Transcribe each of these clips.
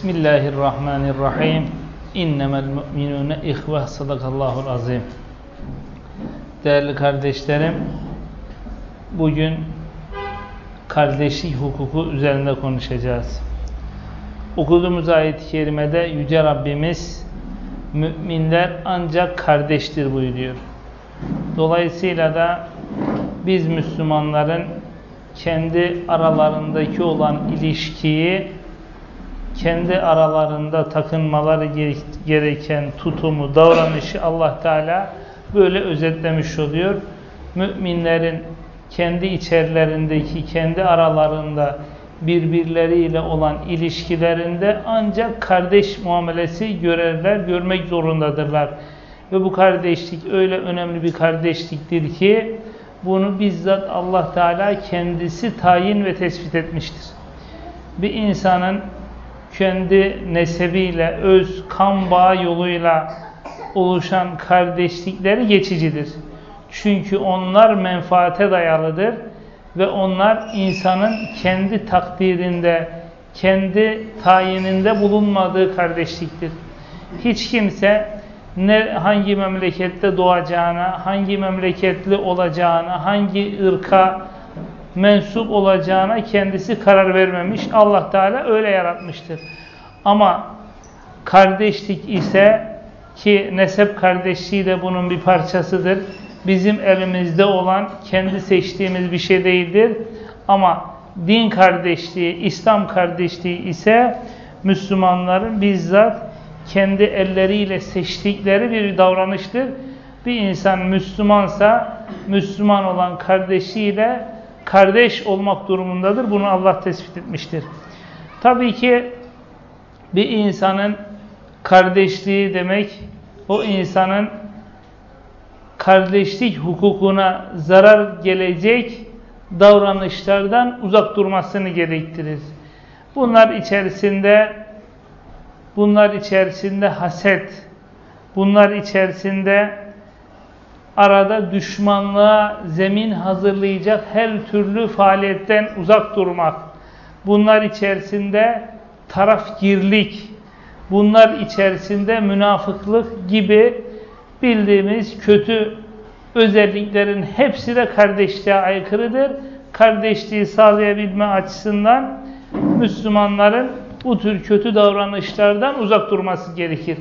Bismillahirrahmanirrahim. İnnemel müminune ihve sadakallahul azim. Değerli kardeşlerim, bugün kardeşlik hukuku üzerinde konuşacağız. Okuduğumuz ayet-i kerimede Yüce Rabbimiz müminler ancak kardeştir buyuruyor. Dolayısıyla da biz Müslümanların kendi aralarındaki olan ilişkiyi kendi aralarında takınmaları gereken tutumu, davranışı Allah Teala böyle özetlemiş oluyor. Müminlerin kendi içerilerindeki, kendi aralarında birbirleriyle olan ilişkilerinde ancak kardeş muamelesi görerler, görmek zorundadırlar. Ve bu kardeşlik öyle önemli bir kardeşliktir ki bunu bizzat Allah Teala kendisi tayin ve tespit etmiştir. Bir insanın kendi nesebiyle, öz kan bağı yoluyla oluşan kardeşlikleri geçicidir. Çünkü onlar menfaate dayalıdır ve onlar insanın kendi takdirinde, kendi tayininde bulunmadığı kardeşliktir. Hiç kimse ne hangi memlekette doğacağına, hangi memleketli olacağına, hangi ırka mensup olacağına kendisi karar vermemiş. Allah Teala öyle yaratmıştır. Ama kardeşlik ise ki nesep kardeşliği de bunun bir parçasıdır. Bizim elimizde olan kendi seçtiğimiz bir şey değildir. Ama din kardeşliği, İslam kardeşliği ise Müslümanların bizzat kendi elleriyle seçtikleri bir davranıştır. Bir insan Müslümansa Müslüman olan kardeşiyle kardeş olmak durumundadır. Bunu Allah tespit etmiştir. Tabii ki bir insanın kardeşliği demek o insanın kardeşlik hukukuna zarar gelecek davranışlardan uzak durmasını gerektirir. Bunlar içerisinde bunlar içerisinde haset, bunlar içerisinde arada düşmanlığa zemin hazırlayacak her türlü faaliyetten uzak durmak, bunlar içerisinde tarafgirlik, bunlar içerisinde münafıklık gibi bildiğimiz kötü özelliklerin hepsi de kardeşliğe aykırıdır. Kardeşliği sağlayabilme açısından Müslümanların bu tür kötü davranışlardan uzak durması gerekir.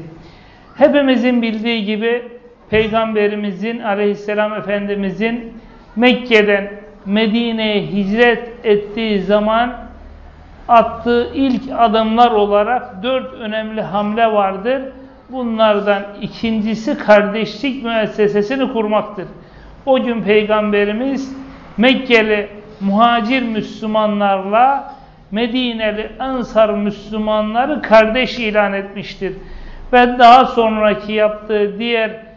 Hepimizin bildiği gibi Peygamberimizin aleyhisselam Efendimizin Mekke'den Medine'ye hicret ettiği zaman attığı ilk adımlar olarak dört önemli hamle vardır. Bunlardan ikincisi kardeşlik müessesesini kurmaktır. O gün Peygamberimiz Mekkeli muhacir Müslümanlarla Medineli Ansar Müslümanları kardeş ilan etmiştir. Ve daha sonraki yaptığı diğer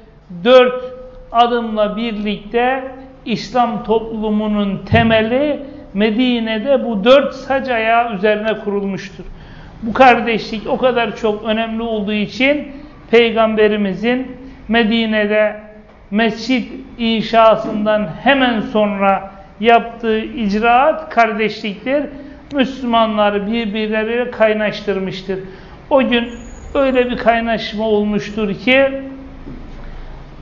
dört adımla birlikte İslam toplumunun temeli Medine'de bu dört sac ayağı üzerine kurulmuştur. Bu kardeşlik o kadar çok önemli olduğu için Peygamberimizin Medine'de mescit inşasından hemen sonra yaptığı icraat kardeşliktir. Müslümanları birbirleriyle kaynaştırmıştır. O gün öyle bir kaynaşma olmuştur ki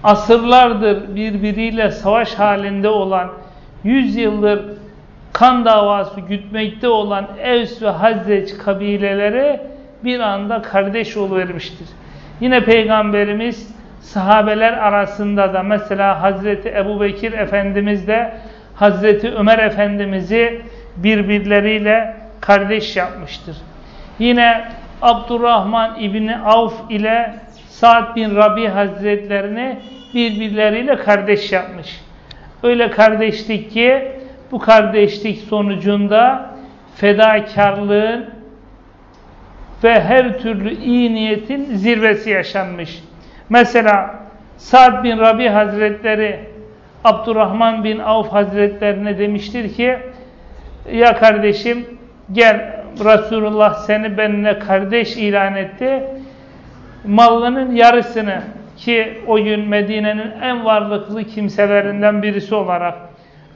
asırlardır birbiriyle savaş halinde olan, yüz yıldır kan davası gütmekte olan Evs ve Hazreç kabileleri bir anda kardeş vermiştir. Yine Peygamberimiz sahabeler arasında da mesela Hazreti Ebu Bekir Efendimiz de Hazreti Ömer Efendimiz'i birbirleriyle kardeş yapmıştır. Yine Abdurrahman İbni Avf ile Sa'd bin Rabi Hazretlerini birbirleriyle kardeş yapmış. Öyle kardeşlik ki bu kardeşlik sonucunda fedakarlığın ve her türlü iyi niyetin zirvesi yaşanmış. Mesela Sa'd bin Rabi Hazretleri Abdurrahman bin Avf Hazretlerine demiştir ki ya kardeşim gel Resulullah seni benimle kardeş ilan etti. Malının yarısını ki o gün Medine'nin en varlıklı kimselerinden birisi olarak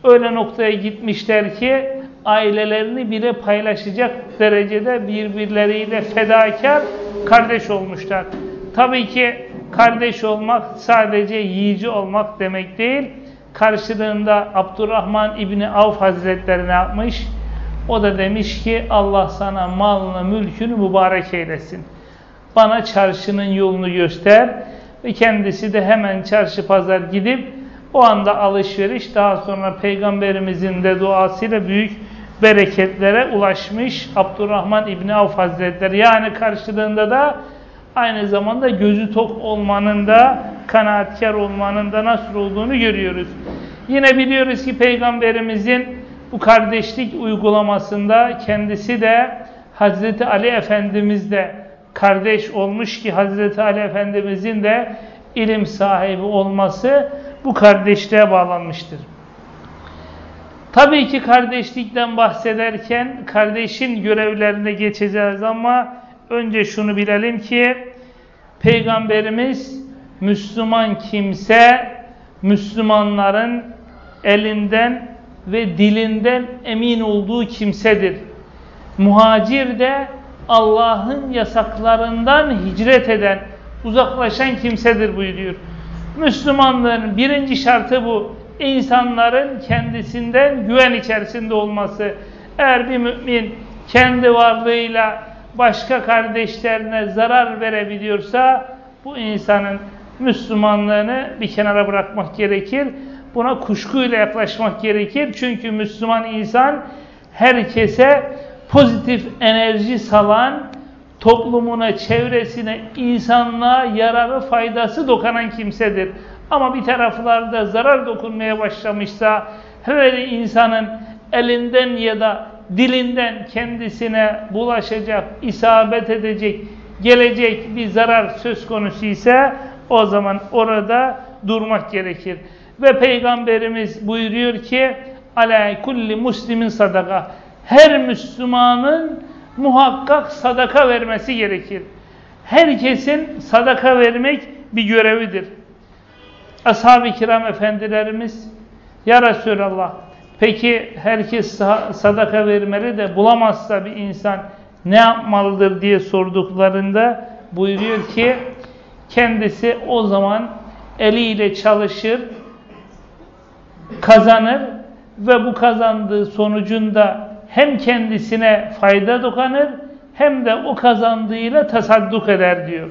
öyle noktaya gitmişler ki ailelerini bile paylaşacak derecede birbirleriyle fedakar kardeş olmuşlar. Tabii ki kardeş olmak sadece yiyici olmak demek değil. Karşılığında Abdurrahman İbni Avf Hazretleri ne yapmış? O da demiş ki Allah sana malını, mülkünü mübarek eylesin. Bana çarşının yolunu göster. Ve kendisi de hemen çarşı pazar gidip o anda alışveriş daha sonra Peygamberimizin de duasıyla büyük bereketlere ulaşmış Abdurrahman İbni Avf Hazretleri. Yani karşılığında da aynı zamanda gözü tok olmanın da kanaatkar olmanın da nasıl olduğunu görüyoruz. Yine biliyoruz ki Peygamberimizin bu kardeşlik uygulamasında kendisi de Hazreti Ali Efendimiz de kardeş olmuş ki Hazreti Ali Efendimizin de ilim sahibi olması bu kardeşliğe bağlanmıştır. Tabii ki kardeşlikten bahsederken kardeşin görevlerine geçeceğiz ama önce şunu bilelim ki Peygamberimiz Müslüman kimse Müslümanların elinden ve dilinden emin olduğu kimsedir. Muhacir de Allah'ın yasaklarından hicret eden, uzaklaşan kimsedir buyuruyor. Müslümanlığın birinci şartı bu. İnsanların kendisinden güven içerisinde olması. Eğer bir mümin kendi varlığıyla başka kardeşlerine zarar verebiliyorsa bu insanın Müslümanlığını bir kenara bırakmak gerekir. Buna kuşkuyla yaklaşmak gerekir. Çünkü Müslüman insan herkese pozitif enerji salan, toplumuna, çevresine, insanlığa yararı, faydası dokunan kimsedir. Ama bir taraflarda zarar dokunmaya başlamışsa, her insanın elinden ya da dilinden kendisine bulaşacak, isabet edecek, gelecek bir zarar söz konusu ise o zaman orada durmak gerekir. Ve Peygamberimiz buyuruyor ki alâ kulli muslimin sadaka. Her Müslümanın muhakkak sadaka vermesi gerekir. Herkesin sadaka vermek bir görevidir. Ashab-ı kiram efendilerimiz Ya Resulallah peki herkes sadaka vermeli de bulamazsa bir insan ne yapmalıdır diye sorduklarında buyuruyor ki kendisi o zaman eliyle çalışır, kazanır ve bu kazandığı sonucunda hem kendisine fayda dokanır hem de o kazandığıyla tasadduk eder diyor.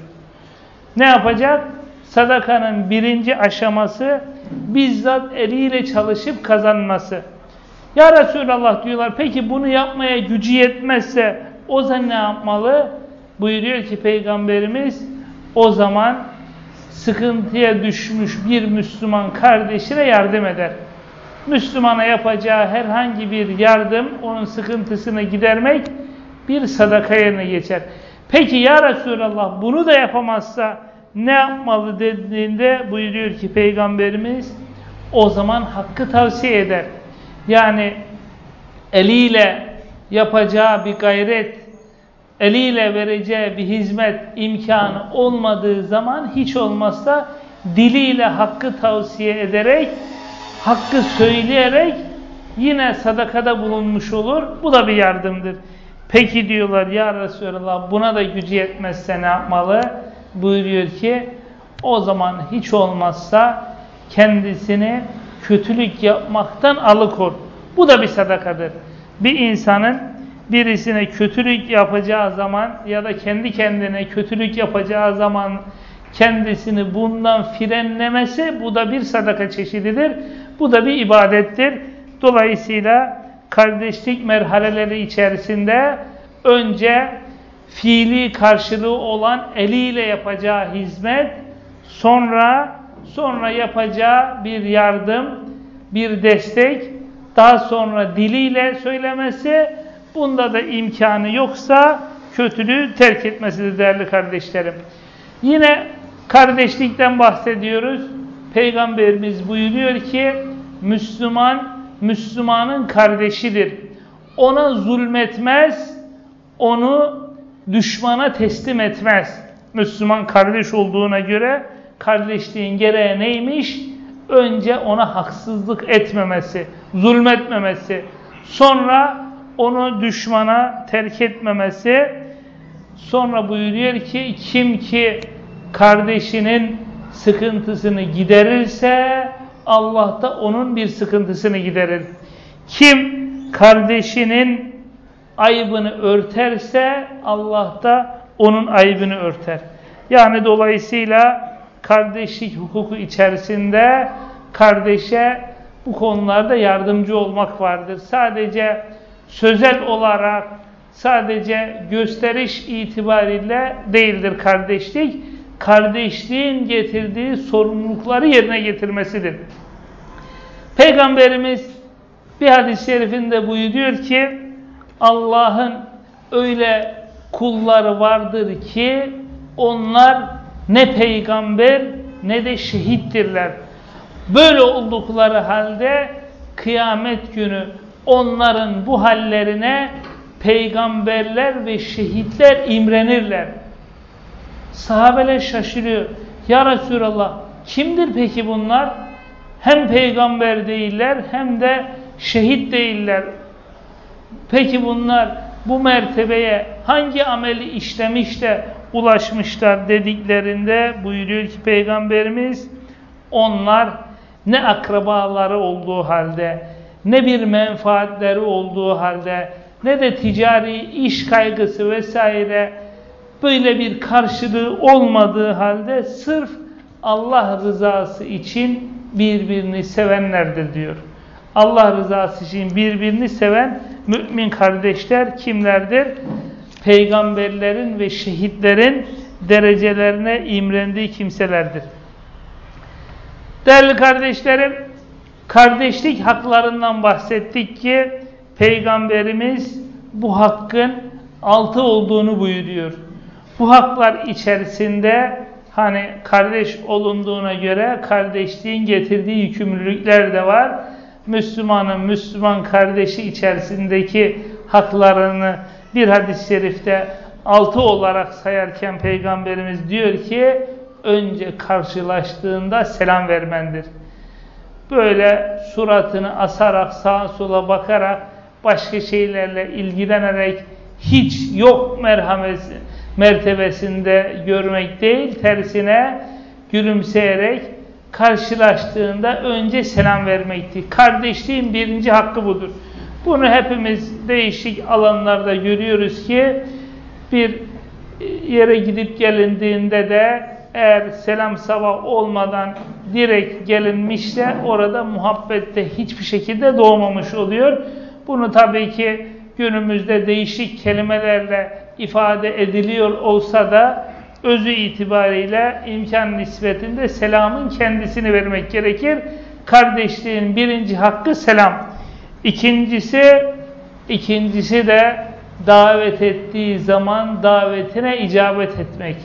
Ne yapacak? Sadakanın birinci aşaması bizzat eliyle çalışıp kazanması. Ya Resulallah diyorlar peki bunu yapmaya gücü yetmezse o zaman ne yapmalı? Buyuruyor ki Peygamberimiz o zaman sıkıntıya düşmüş bir Müslüman kardeşine yardım eder. Müslümana yapacağı herhangi bir yardım, onun sıkıntısını gidermek bir sadaka yerine geçer. Peki ya Resulallah bunu da yapamazsa ne yapmalı dediğinde buyuruyor ki Peygamberimiz o zaman hakkı tavsiye eder. Yani eliyle yapacağı bir gayret, eliyle vereceği bir hizmet imkanı olmadığı zaman hiç olmazsa diliyle hakkı tavsiye ederek hakkı söyleyerek yine sadakada bulunmuş olur. Bu da bir yardımdır. Peki diyorlar ya Resulallah buna da gücü yetmezse ne yapmalı? Buyuruyor ki o zaman hiç olmazsa kendisini kötülük yapmaktan alıkor. Bu da bir sadakadır. Bir insanın birisine kötülük yapacağı zaman ya da kendi kendine kötülük yapacağı zaman kendisini bundan frenlemesi bu da bir sadaka çeşididir. Bu da bir ibadettir. Dolayısıyla kardeşlik merhaleleri içerisinde önce fiili karşılığı olan eliyle yapacağı hizmet, sonra sonra yapacağı bir yardım, bir destek, daha sonra diliyle söylemesi, bunda da imkanı yoksa kötülüğü terk etmesidir değerli kardeşlerim. Yine kardeşlikten bahsediyoruz. Peygamberimiz buyuruyor ki Müslüman, Müslümanın kardeşidir. Ona zulmetmez, onu düşmana teslim etmez. Müslüman kardeş olduğuna göre kardeşliğin gereği neymiş? Önce ona haksızlık etmemesi, zulmetmemesi. Sonra onu düşmana terk etmemesi. Sonra buyuruyor ki kim ki kardeşinin sıkıntısını giderirse Allah da onun bir sıkıntısını giderir. Kim kardeşinin ayıbını örterse Allah da onun ayıbını örter. Yani dolayısıyla kardeşlik hukuku içerisinde kardeşe bu konularda yardımcı olmak vardır. Sadece sözel olarak, sadece gösteriş itibariyle değildir kardeşlik. Kardeşliğin getirdiği sorumlulukları yerine getirmesidir. Peygamberimiz bir hadis-i şerifinde buyuruyor ki Allah'ın öyle kulları vardır ki onlar ne peygamber ne de şehittirler. Böyle oldukları halde kıyamet günü onların bu hallerine peygamberler ve şehitler imrenirler. Sahabeler şaşırıyor. Ya Resulallah kimdir peki bunlar? Hem peygamber değiller hem de şehit değiller. Peki bunlar bu mertebeye hangi ameli işlemiş de ulaşmışlar dediklerinde buyuruyor ki Peygamberimiz onlar ne akrabaları olduğu halde ne bir menfaatleri olduğu halde ne de ticari iş kaygısı vesaire böyle bir karşılığı olmadığı halde sırf Allah rızası için birbirini sevenlerdir diyor. Allah rızası için birbirini seven mümin kardeşler kimlerdir? Peygamberlerin ve şehitlerin derecelerine imrendiği kimselerdir. Değerli kardeşlerim, kardeşlik haklarından bahsettik ki Peygamberimiz bu hakkın altı olduğunu buyuruyor. Bu haklar içerisinde hani kardeş olunduğuna göre kardeşliğin getirdiği yükümlülükler de var. Müslümanın Müslüman kardeşi içerisindeki haklarını bir hadis-i şerifte altı olarak sayarken Peygamberimiz diyor ki önce karşılaştığında selam vermendir. Böyle suratını asarak sağa sola bakarak başka şeylerle ilgilenerek hiç yok merhamesi, mertebesinde görmek değil tersine gülümseyerek karşılaştığında önce selam vermekti. Kardeşliğin birinci hakkı budur. Bunu hepimiz değişik alanlarda görüyoruz ki bir yere gidip gelindiğinde de eğer selam sabah olmadan direkt gelinmişse orada muhabbette hiçbir şekilde doğmamış oluyor. Bunu tabii ki günümüzde değişik kelimelerle ifade ediliyor olsa da özü itibariyle imkan nispetinde selamın kendisini vermek gerekir. Kardeşliğin birinci hakkı selam. İkincisi, ikincisi de davet ettiği zaman davetine icabet etmek.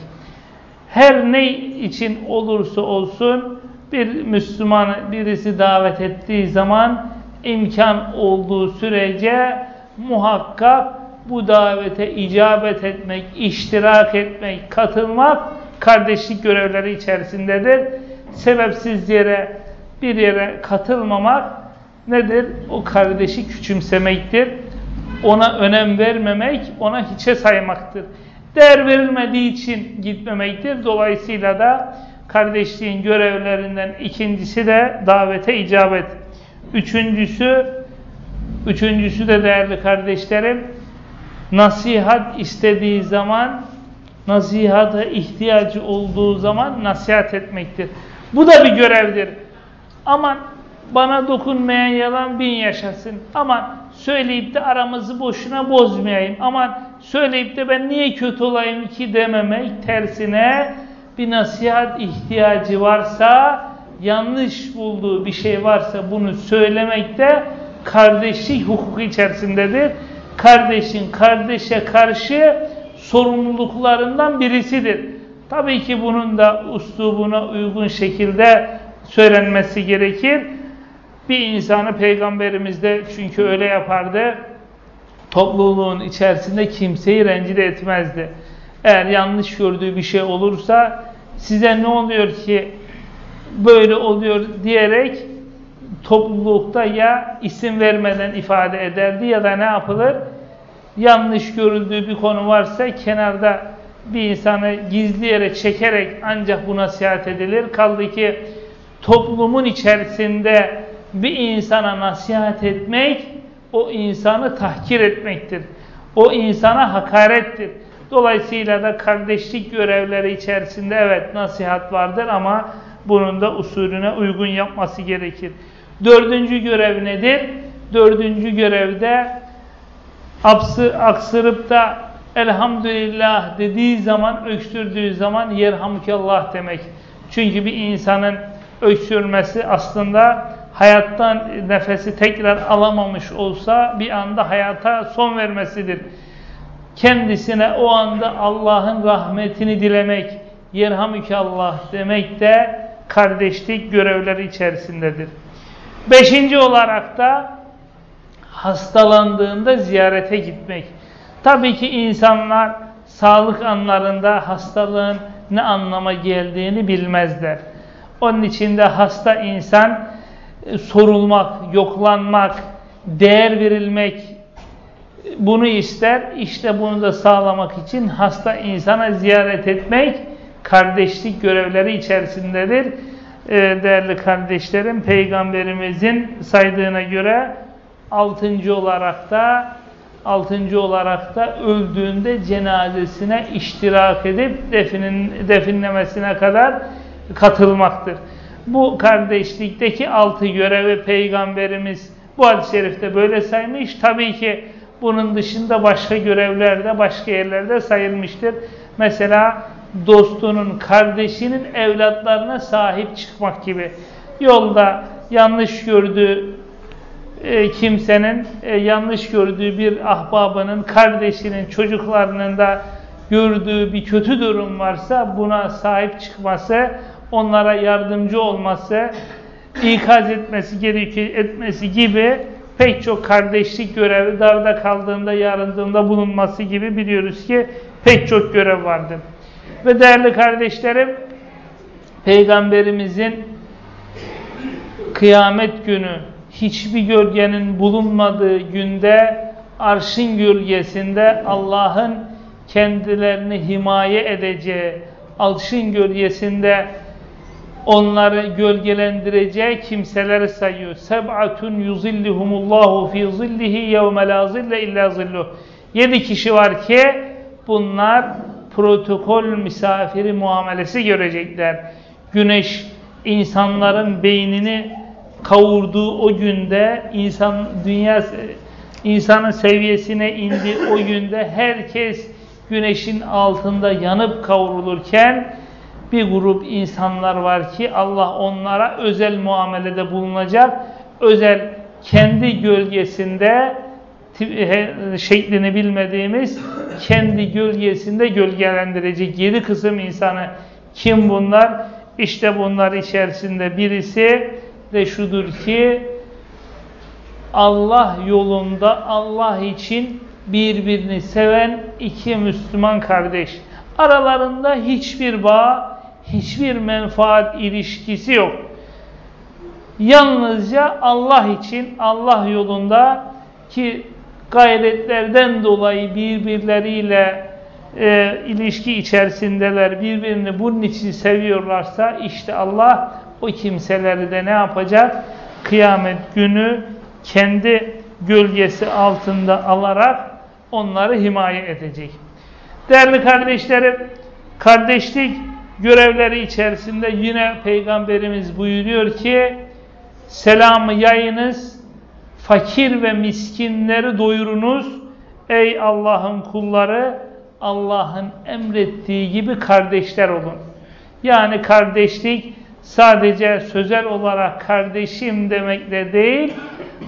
Her ne için olursa olsun bir Müslüman birisi davet ettiği zaman imkan olduğu sürece muhakkak bu davete icabet etmek, iştirak etmek, katılmak kardeşlik görevleri içerisindedir. Sebepsiz yere bir yere katılmamak nedir? O kardeşi küçümsemektir. Ona önem vermemek, ona hiçe saymaktır. Değer verilmediği için gitmemektir. Dolayısıyla da kardeşliğin görevlerinden ikincisi de davete icabet. Üçüncüsü, üçüncüsü de değerli kardeşlerim, nasihat istediği zaman, nasihata ihtiyacı olduğu zaman nasihat etmektir. Bu da bir görevdir. Aman bana dokunmayan yalan bin yaşasın. Aman söyleyip de aramızı boşuna bozmayayım. Aman söyleyip de ben niye kötü olayım ki dememek tersine bir nasihat ihtiyacı varsa yanlış bulduğu bir şey varsa bunu söylemek de kardeşlik hukuku içerisindedir. Kardeşin kardeşe karşı sorumluluklarından birisidir. Tabii ki bunun da uslubuna uygun şekilde söylenmesi gerekir. Bir insanı peygamberimiz de çünkü öyle yapardı. Topluluğun içerisinde kimseyi rencide etmezdi. Eğer yanlış gördüğü bir şey olursa size ne oluyor ki böyle oluyor diyerek toplulukta ya isim vermeden ifade ederdi ya da ne yapılır? Yanlış görüldüğü bir konu varsa kenarda bir insanı gizleyerek, çekerek ancak bu nasihat edilir. Kaldı ki toplumun içerisinde bir insana nasihat etmek, o insanı tahkir etmektir. O insana hakarettir. Dolayısıyla da kardeşlik görevleri içerisinde evet nasihat vardır ama bunun da usulüne uygun yapması gerekir. Dördüncü görev nedir? Dördüncü görevde apsı, aksırıp da elhamdülillah dediği zaman, öksürdüğü zaman yerhamkallah demek. Çünkü bir insanın öksürmesi aslında hayattan nefesi tekrar alamamış olsa bir anda hayata son vermesidir. Kendisine o anda Allah'ın rahmetini dilemek, yerhamükallah demek de kardeşlik görevleri içerisindedir. Beşinci olarak da hastalandığında ziyarete gitmek. Tabii ki insanlar sağlık anlarında hastalığın ne anlama geldiğini bilmezler. Onun için de hasta insan e, sorulmak, yoklanmak, değer verilmek bunu ister. İşte bunu da sağlamak için hasta insana ziyaret etmek kardeşlik görevleri içerisindedir. Ee, değerli kardeşlerim, Peygamberimizin saydığına göre altıncı olarak da altıncı olarak da öldüğünde cenazesine iştirak edip definin, definlemesine kadar katılmaktır. Bu kardeşlikteki altı görevi Peygamberimiz bu hadis-i şerifte böyle saymış. Tabii ki bunun dışında başka görevler de başka yerlerde sayılmıştır. Mesela dostunun, kardeşinin evlatlarına sahip çıkmak gibi. Yolda yanlış gördüğü e, kimsenin, e, yanlış gördüğü bir ahbabının, kardeşinin, çocuklarının da gördüğü bir kötü durum varsa buna sahip çıkması, onlara yardımcı olması, ikaz etmesi gerekiyor etmesi gibi pek çok kardeşlik görevi darda kaldığında, yarındığında bulunması gibi biliyoruz ki pek çok görev vardır. Ve değerli kardeşlerim, Peygamberimizin kıyamet günü hiçbir gölgenin bulunmadığı günde arşın gölgesinde Allah'ın kendilerini himaye edeceği, arşın gölgesinde onları gölgelendireceği kimseleri sayıyor. Seb'atun yuzillihumullahu fi zillihi yevme la zille illa zilluh. Yedi kişi var ki bunlar protokol misafiri muamelesi görecekler. Güneş insanların beynini kavurduğu o günde insan dünya insanın seviyesine indi o günde herkes güneşin altında yanıp kavrulurken bir grup insanlar var ki Allah onlara özel muamelede bulunacak. Özel kendi gölgesinde şeklini bilmediğimiz kendi gölgesinde gölgelendirecek yedi kısım insanı kim bunlar? İşte bunlar içerisinde birisi de şudur ki Allah yolunda Allah için birbirini seven iki Müslüman kardeş. Aralarında hiçbir bağ, hiçbir menfaat ilişkisi yok. Yalnızca Allah için, Allah yolunda ki gayretlerden dolayı birbirleriyle e, ilişki içerisindeler, birbirini bunun için seviyorlarsa işte Allah o kimseleri de ne yapacak? Kıyamet günü kendi gölgesi altında alarak onları himaye edecek. Değerli kardeşlerim, kardeşlik görevleri içerisinde yine Peygamberimiz buyuruyor ki selamı yayınız, fakir ve miskinleri doyurunuz. Ey Allah'ın kulları, Allah'ın emrettiği gibi kardeşler olun. Yani kardeşlik sadece sözel olarak kardeşim demekle değil,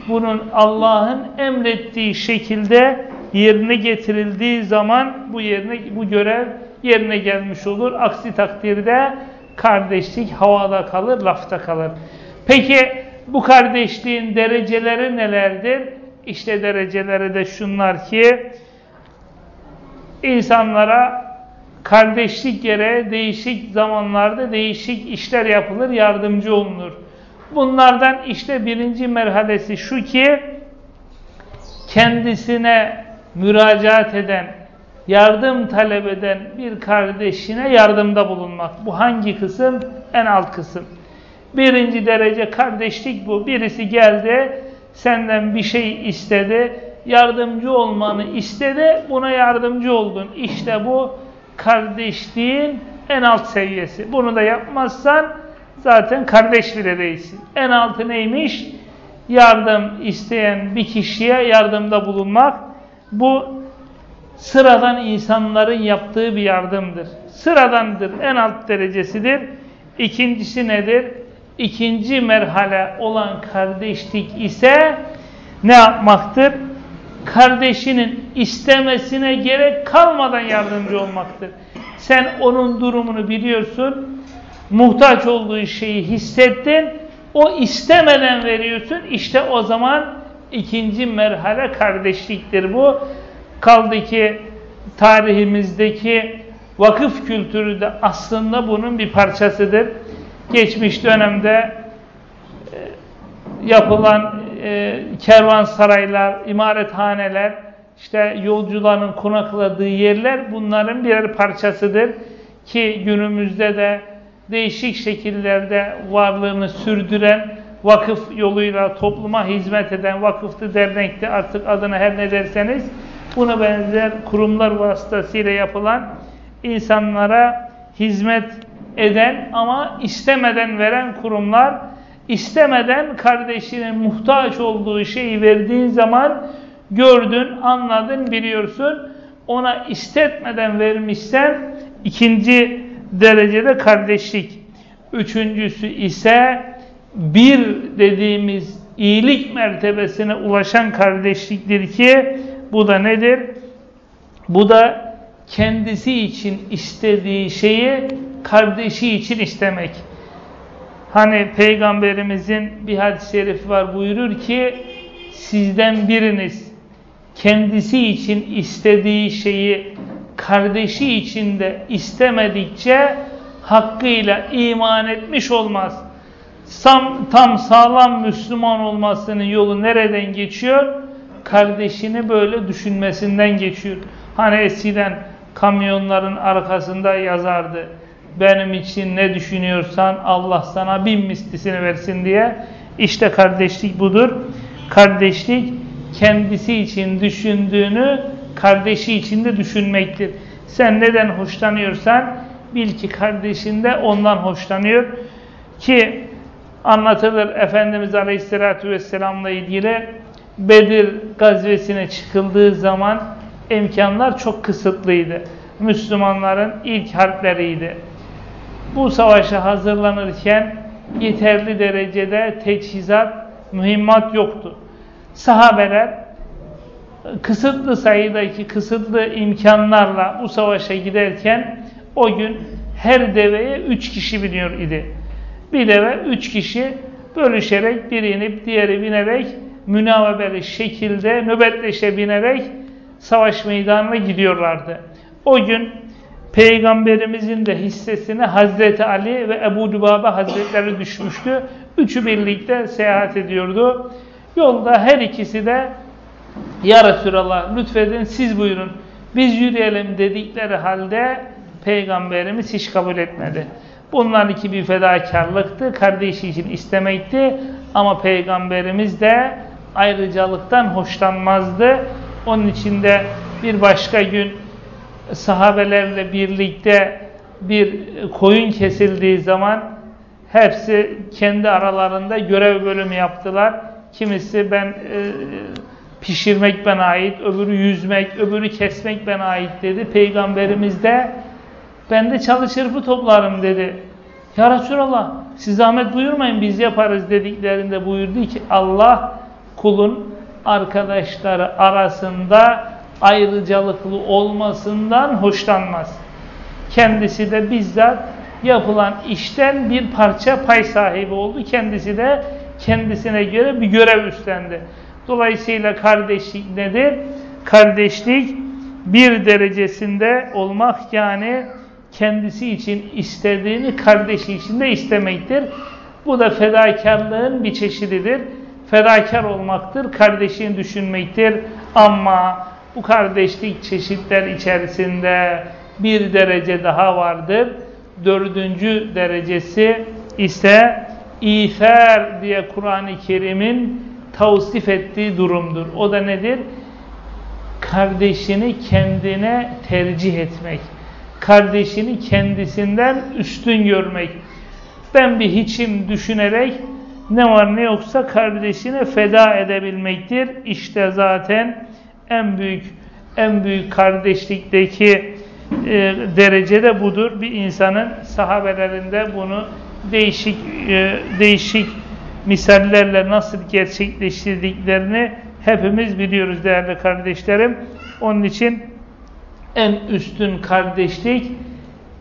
bunun Allah'ın emrettiği şekilde yerine getirildiği zaman bu yerine bu görev yerine gelmiş olur. Aksi takdirde kardeşlik havada kalır, lafta kalır. Peki bu kardeşliğin dereceleri nelerdir? İşte dereceleri de şunlar ki insanlara kardeşlik yere değişik zamanlarda değişik işler yapılır, yardımcı olunur. Bunlardan işte birinci merhalesi şu ki kendisine müracaat eden, yardım talep eden bir kardeşine yardımda bulunmak. Bu hangi kısım? En alt kısım. Birinci derece kardeşlik bu. Birisi geldi, senden bir şey istedi, yardımcı olmanı istedi, buna yardımcı oldun. İşte bu kardeşliğin en alt seviyesi. Bunu da yapmazsan zaten kardeş bile değilsin. En altı neymiş? Yardım isteyen bir kişiye yardımda bulunmak. Bu sıradan insanların yaptığı bir yardımdır. Sıradandır, en alt derecesidir. İkincisi nedir? İkinci merhale olan kardeşlik ise ne yapmaktır? Kardeşinin istemesine gerek kalmadan yardımcı olmaktır. Sen onun durumunu biliyorsun, muhtaç olduğu şeyi hissettin, o istemeden veriyorsun. İşte o zaman ikinci merhale kardeşliktir bu. Kaldı ki tarihimizdeki vakıf kültürü de aslında bunun bir parçasıdır. Geçmiş dönemde e, yapılan e, kervansaraylar, imarethaneler, işte yolcuların konakladığı yerler bunların birer parçasıdır. Ki günümüzde de değişik şekillerde varlığını sürdüren, vakıf yoluyla topluma hizmet eden, vakıftı, dernekti artık adına her ne derseniz, buna benzer kurumlar vasıtasıyla yapılan insanlara hizmet eden ama istemeden veren kurumlar, istemeden kardeşinin muhtaç olduğu şeyi verdiğin zaman gördün, anladın, biliyorsun. Ona istetmeden vermişsen ikinci derecede kardeşlik. Üçüncüsü ise bir dediğimiz iyilik mertebesine ulaşan kardeşliktir ki bu da nedir? Bu da kendisi için istediği şeyi kardeşi için istemek. Hani Peygamberimizin bir hadis-i şerifi var buyurur ki sizden biriniz kendisi için istediği şeyi kardeşi için de istemedikçe hakkıyla iman etmiş olmaz. Tam, tam sağlam Müslüman olmasının yolu nereden geçiyor? Kardeşini böyle düşünmesinden geçiyor. Hani eskiden kamyonların arkasında yazardı. Benim için ne düşünüyorsan Allah sana bin mislisini versin diye. İşte kardeşlik budur. Kardeşlik kendisi için düşündüğünü kardeşi için de düşünmektir. Sen neden hoşlanıyorsan bil ki kardeşin de ondan hoşlanıyor. Ki anlatılır Efendimiz Aleyhisselatü Vesselam'la ilgili Bedir gazvesine çıkıldığı zaman imkanlar çok kısıtlıydı. Müslümanların ilk harpleriydi. Bu savaşa hazırlanırken yeterli derecede teçhizat, mühimmat yoktu. Sahabeler kısıtlı sayıdaki kısıtlı imkanlarla bu savaşa giderken o gün her deveye üç kişi biniyor idi. Bir deve üç kişi bölüşerek biri inip diğeri binerek münavebeli şekilde nöbetleşe binerek savaş meydanına gidiyorlardı. O gün Peygamberimizin de hissesine Hazreti Ali ve Ebu Dübabe Hazretleri düşmüştü. Üçü birlikte seyahat ediyordu. Yolda her ikisi de Ya Resulallah lütfedin siz buyurun biz yürüyelim dedikleri halde Peygamberimiz hiç kabul etmedi. Bunlar iki bir fedakarlıktı, kardeşi için istemekti ama Peygamberimiz de ayrıcalıktan hoşlanmazdı. Onun için de bir başka gün sahabelerle birlikte bir koyun kesildiği zaman hepsi kendi aralarında görev bölümü yaptılar. Kimisi ben e, pişirmek bana ait, öbürü yüzmek, öbürü kesmek bana ait dedi. Peygamberimiz de ben de çalı çırpı toplarım dedi. Ya Resulallah siz zahmet buyurmayın biz yaparız dediklerinde buyurdu ki Allah kulun arkadaşları arasında ayrıcalıklı olmasından hoşlanmaz. Kendisi de bizzat yapılan işten bir parça pay sahibi oldu. Kendisi de kendisine göre bir görev üstlendi. Dolayısıyla kardeşlik nedir? Kardeşlik bir derecesinde olmak yani kendisi için istediğini kardeşi için de istemektir. Bu da fedakarlığın bir çeşididir. Fedakar olmaktır, kardeşini düşünmektir. Ama bu kardeşlik çeşitler içerisinde bir derece daha vardır. Dördüncü derecesi ise İfer diye Kur'an-ı Kerim'in tavsif ettiği durumdur. O da nedir? Kardeşini kendine tercih etmek. Kardeşini kendisinden üstün görmek. Ben bir hiçim düşünerek ne var ne yoksa kardeşine feda edebilmektir. İşte zaten en büyük en büyük kardeşlikteki e, derecede budur. Bir insanın sahabelerinde bunu değişik e, değişik misallerle nasıl gerçekleştirdiklerini hepimiz biliyoruz değerli kardeşlerim. Onun için en üstün kardeşlik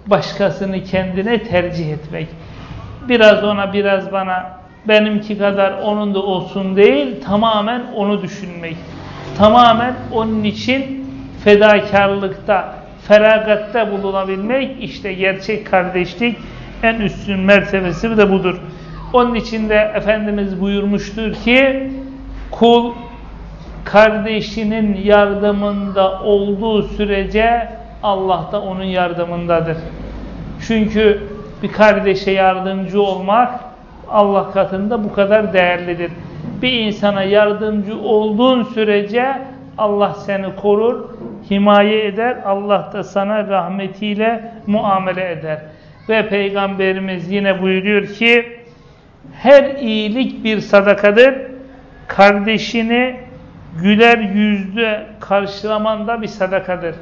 başkasını kendine tercih etmek. Biraz ona biraz bana benimki kadar onun da olsun değil tamamen onu düşünmek. Tamamen onun için fedakarlıkta, feragatta bulunabilmek işte gerçek kardeşlik en üstün mertebesi de budur. Onun için de Efendimiz buyurmuştur ki kul kardeşinin yardımında olduğu sürece Allah da onun yardımındadır. Çünkü bir kardeşe yardımcı olmak Allah katında bu kadar değerlidir. Bir insana yardımcı olduğun sürece Allah seni korur, himaye eder, Allah da sana rahmetiyle muamele eder. Ve Peygamberimiz yine buyuruyor ki her iyilik bir sadakadır. Kardeşini güler yüzlü karşılaman da bir sadakadır.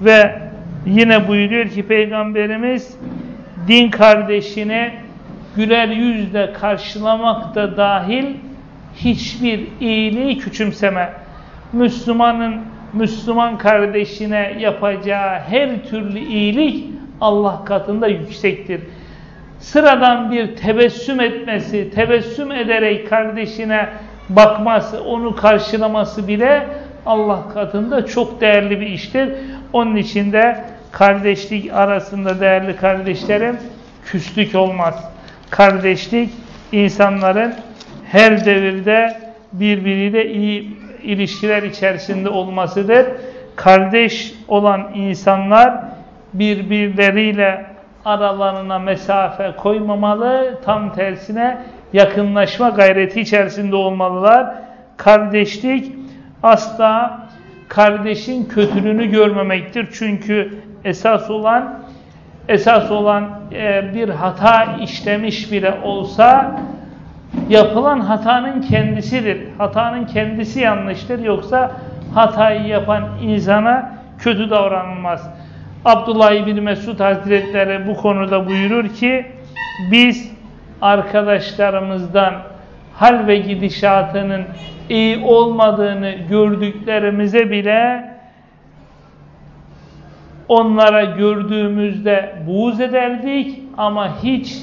Ve yine buyuruyor ki Peygamberimiz din kardeşini güler yüzle karşılamak da dahil hiçbir iyiliği küçümseme. Müslümanın Müslüman kardeşine yapacağı her türlü iyilik Allah katında yüksektir. Sıradan bir tebessüm etmesi, tebessüm ederek kardeşine bakması, onu karşılaması bile Allah katında çok değerli bir iştir. Onun için de kardeşlik arasında değerli kardeşlerim küslük olmaz. Kardeşlik insanların her devirde birbiriyle iyi ilişkiler içerisinde olmasıdır. Kardeş olan insanlar birbirleriyle aralarına mesafe koymamalı, tam tersine yakınlaşma gayreti içerisinde olmalılar. Kardeşlik asla kardeşin kötülüğünü görmemektir. Çünkü esas olan esas olan e, bir hata işlemiş bile olsa yapılan hatanın kendisidir. Hatanın kendisi yanlıştır. Yoksa hatayı yapan insana kötü davranılmaz. Abdullah İbni Mesud Hazretleri bu konuda buyurur ki biz arkadaşlarımızdan hal ve gidişatının iyi olmadığını gördüklerimize bile onlara gördüğümüzde buğz ederdik ama hiç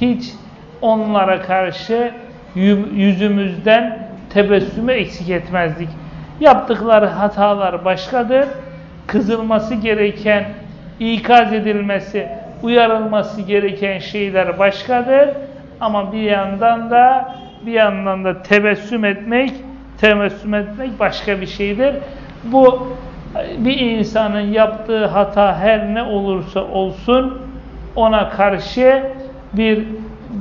hiç onlara karşı yüzümüzden tebessümü eksik etmezdik. Yaptıkları hatalar başkadır. Kızılması gereken, ikaz edilmesi, uyarılması gereken şeyler başkadır. Ama bir yandan da bir yandan da tebessüm etmek, tebessüm etmek başka bir şeydir. Bu bir insanın yaptığı hata her ne olursa olsun ona karşı bir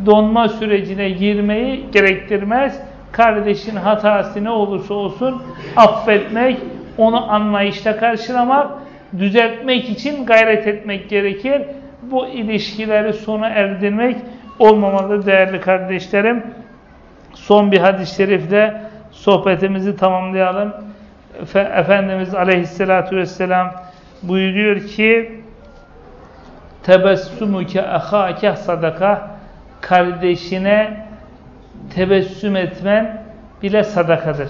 donma sürecine girmeyi gerektirmez. Kardeşin hatası ne olursa olsun affetmek, onu anlayışla karşılamak, düzeltmek için gayret etmek gerekir. Bu ilişkileri sona erdirmek olmamalı değerli kardeşlerim. Son bir hadis-i şerifle sohbetimizi tamamlayalım. Efendimiz aleyhissalatu vesselam buyuruyor ki tebessümüke ahâke sadaka kardeşine tebessüm etmen bile sadakadır.